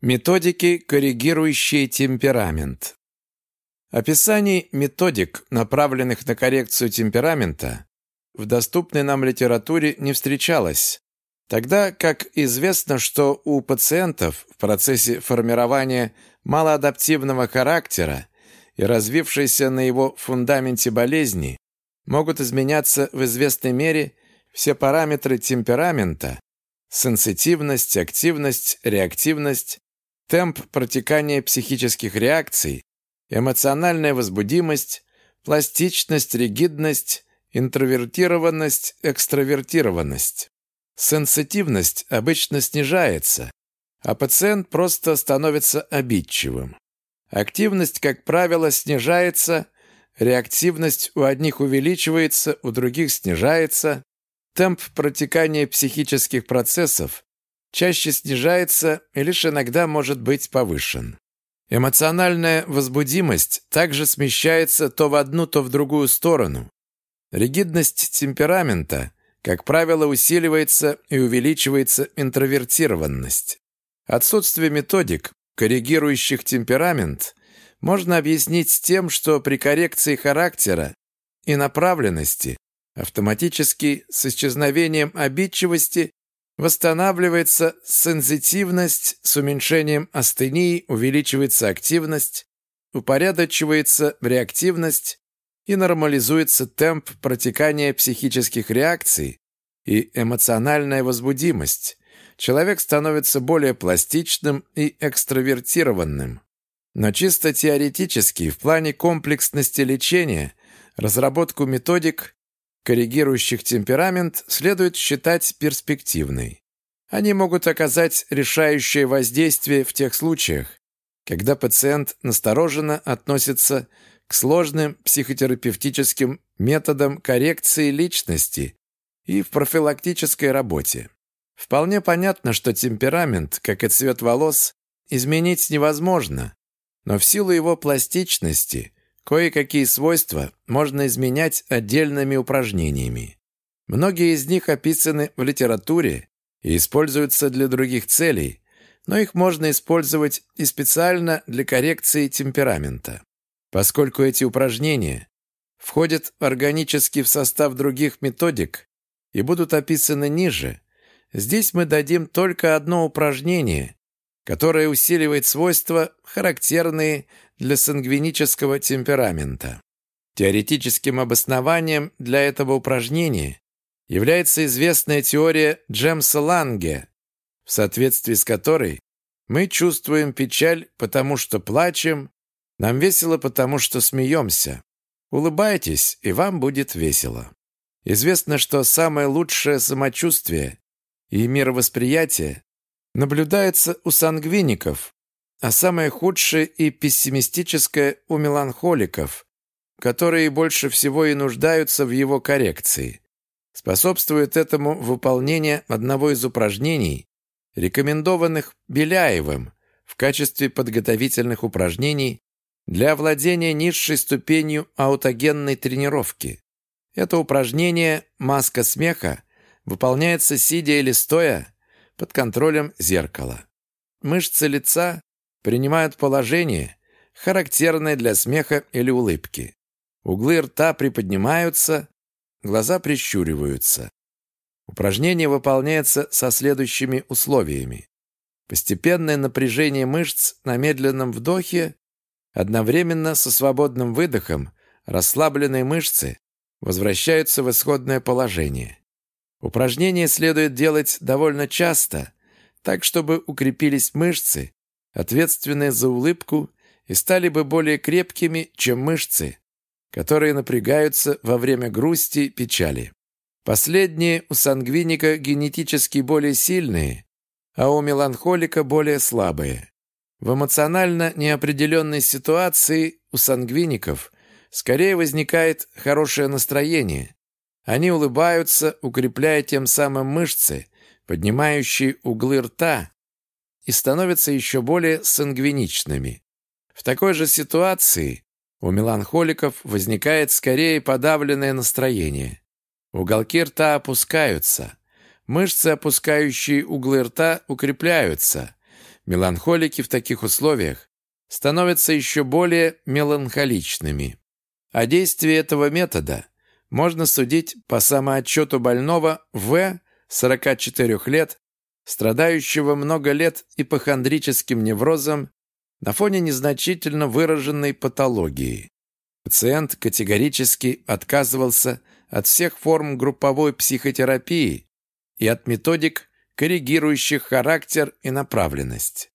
Методики, коррегирующие темперамент. Описаний методик, направленных на коррекцию темперамента, в доступной нам литературе не встречалось, тогда как известно, что у пациентов в процессе формирования малоадаптивного характера и развившейся на его фундаменте болезни могут изменяться в известной мере все параметры темперамента, сенситивность, активность, реактивность, темп протекания психических реакций, эмоциональная возбудимость, пластичность, ригидность, интровертированность, экстравертированность. Сенситивность обычно снижается, а пациент просто становится обидчивым. Активность, как правило, снижается, реактивность у одних увеличивается, у других снижается, темп протекания психических процессов чаще снижается и лишь иногда может быть повышен. Эмоциональная возбудимость также смещается то в одну, то в другую сторону. Ригидность темперамента, как правило, усиливается и увеличивается интровертированность. Отсутствие методик, коррегирующих темперамент, можно объяснить тем, что при коррекции характера и направленности автоматически с исчезновением обидчивости Восстанавливается сензитивность, с уменьшением астении увеличивается активность, упорядочивается реактивность и нормализуется темп протекания психических реакций и эмоциональная возбудимость. Человек становится более пластичным и экстравертированным. Но чисто теоретически, в плане комплексности лечения, разработку методик коррегирующих темперамент следует считать перспективной. Они могут оказать решающее воздействие в тех случаях, когда пациент настороженно относится к сложным психотерапевтическим методам коррекции личности и в профилактической работе. Вполне понятно, что темперамент, как и цвет волос, изменить невозможно, но в силу его пластичности Кое-какие свойства можно изменять отдельными упражнениями. Многие из них описаны в литературе и используются для других целей, но их можно использовать и специально для коррекции темперамента. Поскольку эти упражнения входят органически в состав других методик и будут описаны ниже, здесь мы дадим только одно упражнение, которое усиливает свойства, характерные для сангвинического темперамента. Теоретическим обоснованием для этого упражнения является известная теория Джемса Ланге, в соответствии с которой мы чувствуем печаль, потому что плачем, нам весело, потому что смеемся. Улыбайтесь, и вам будет весело. Известно, что самое лучшее самочувствие и мировосприятие наблюдается у сангвиников, а самое худшее и пессимистическое у меланхоликов, которые больше всего и нуждаются в его коррекции. Способствует этому выполнение одного из упражнений, рекомендованных Беляевым в качестве подготовительных упражнений для овладения низшей ступенью аутогенной тренировки. Это упражнение «Маска смеха» выполняется сидя или стоя под контролем зеркала. Мышцы лица принимают положение, характерное для смеха или улыбки. Углы рта приподнимаются, глаза прищуриваются. Упражнение выполняется со следующими условиями. Постепенное напряжение мышц на медленном вдохе одновременно со свободным выдохом расслабленные мышцы возвращаются в исходное положение. Упражнение следует делать довольно часто, так чтобы укрепились мышцы ответственные за улыбку, и стали бы более крепкими, чем мышцы, которые напрягаются во время грусти, печали. Последние у сангвиника генетически более сильные, а у меланхолика более слабые. В эмоционально неопределенной ситуации у сангвиников скорее возникает хорошее настроение. Они улыбаются, укрепляя тем самым мышцы, поднимающие углы рта, и становятся еще более сангвиничными. В такой же ситуации у меланхоликов возникает скорее подавленное настроение. Уголки рта опускаются, мышцы, опускающие углы рта, укрепляются, Меланхолики в таких условиях становятся еще более меланхоличными. О действии этого метода можно судить по самоотчету больного В. 44 лет, страдающего много лет ипохондрическим неврозом на фоне незначительно выраженной патологии. Пациент категорически отказывался от всех форм групповой психотерапии и от методик, коррегирующих характер и направленность.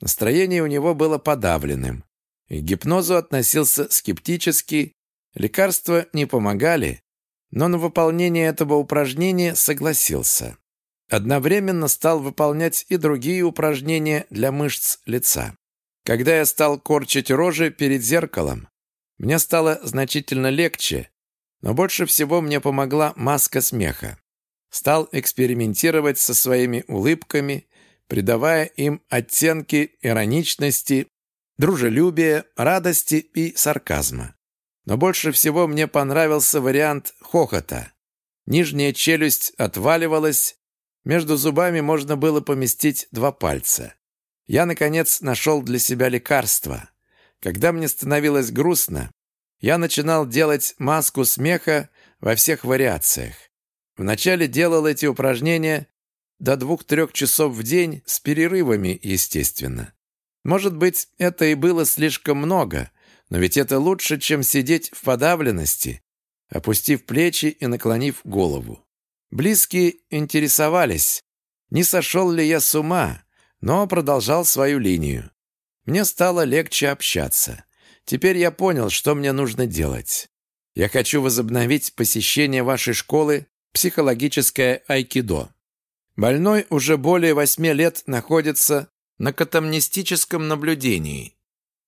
Настроение у него было подавленным, к гипнозу относился скептически, лекарства не помогали, но на выполнение этого упражнения согласился. Одновременно стал выполнять и другие упражнения для мышц лица. Когда я стал корчить рожи перед зеркалом, мне стало значительно легче, но больше всего мне помогла маска смеха. Стал экспериментировать со своими улыбками, придавая им оттенки ироничности, дружелюбия, радости и сарказма. Но больше всего мне понравился вариант хохота. Нижняя челюсть отваливалась, между зубами можно было поместить два пальца. Я, наконец, нашел для себя лекарство. Когда мне становилось грустно, я начинал делать маску смеха во всех вариациях. Вначале делал эти упражнения до двух-трех часов в день с перерывами, естественно. Может быть, это и было слишком много, но ведь это лучше, чем сидеть в подавленности, опустив плечи и наклонив голову. Близкие интересовались, не сошел ли я с ума, но продолжал свою линию. Мне стало легче общаться. Теперь я понял, что мне нужно делать. Я хочу возобновить посещение вашей школы «Психологическое айкидо». Больной уже более восьми лет находится на катамнистическом наблюдении.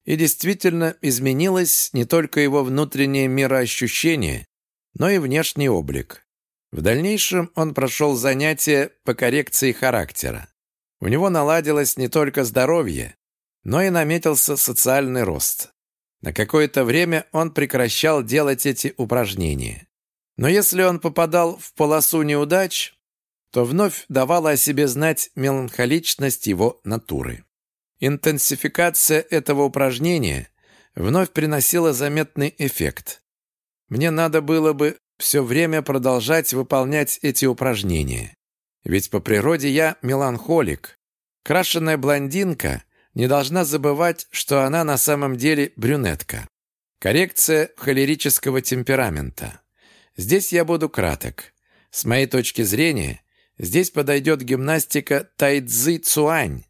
И действительно изменилось не только его внутреннее мироощущение, но и внешний облик. В дальнейшем он прошел занятия по коррекции характера. У него наладилось не только здоровье, но и наметился социальный рост. На какое-то время он прекращал делать эти упражнения. Но если он попадал в полосу неудач, то вновь давала о себе знать меланхоличность его натуры. Интенсификация этого упражнения вновь приносила заметный эффект. Мне надо было бы все время продолжать выполнять эти упражнения. Ведь по природе я меланхолик. Крашеная блондинка не должна забывать, что она на самом деле брюнетка. Коррекция холерического темперамента. Здесь я буду краток. С моей точки зрения, здесь подойдет гимнастика тайцзи цуань.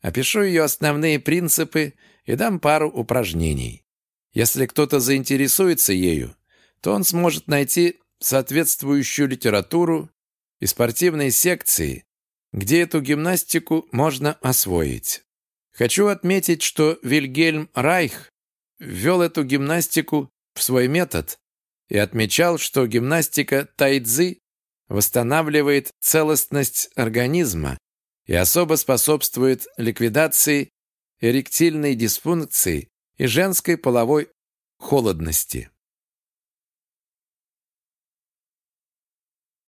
Опишу ее основные принципы и дам пару упражнений. Если кто-то заинтересуется ею, то он сможет найти соответствующую литературу и спортивные секции, где эту гимнастику можно освоить. Хочу отметить, что Вильгельм Райх ввел эту гимнастику в свой метод и отмечал, что гимнастика тайцзи восстанавливает целостность организма и особо способствует ликвидации эректильной дисфункции и женской половой холодности.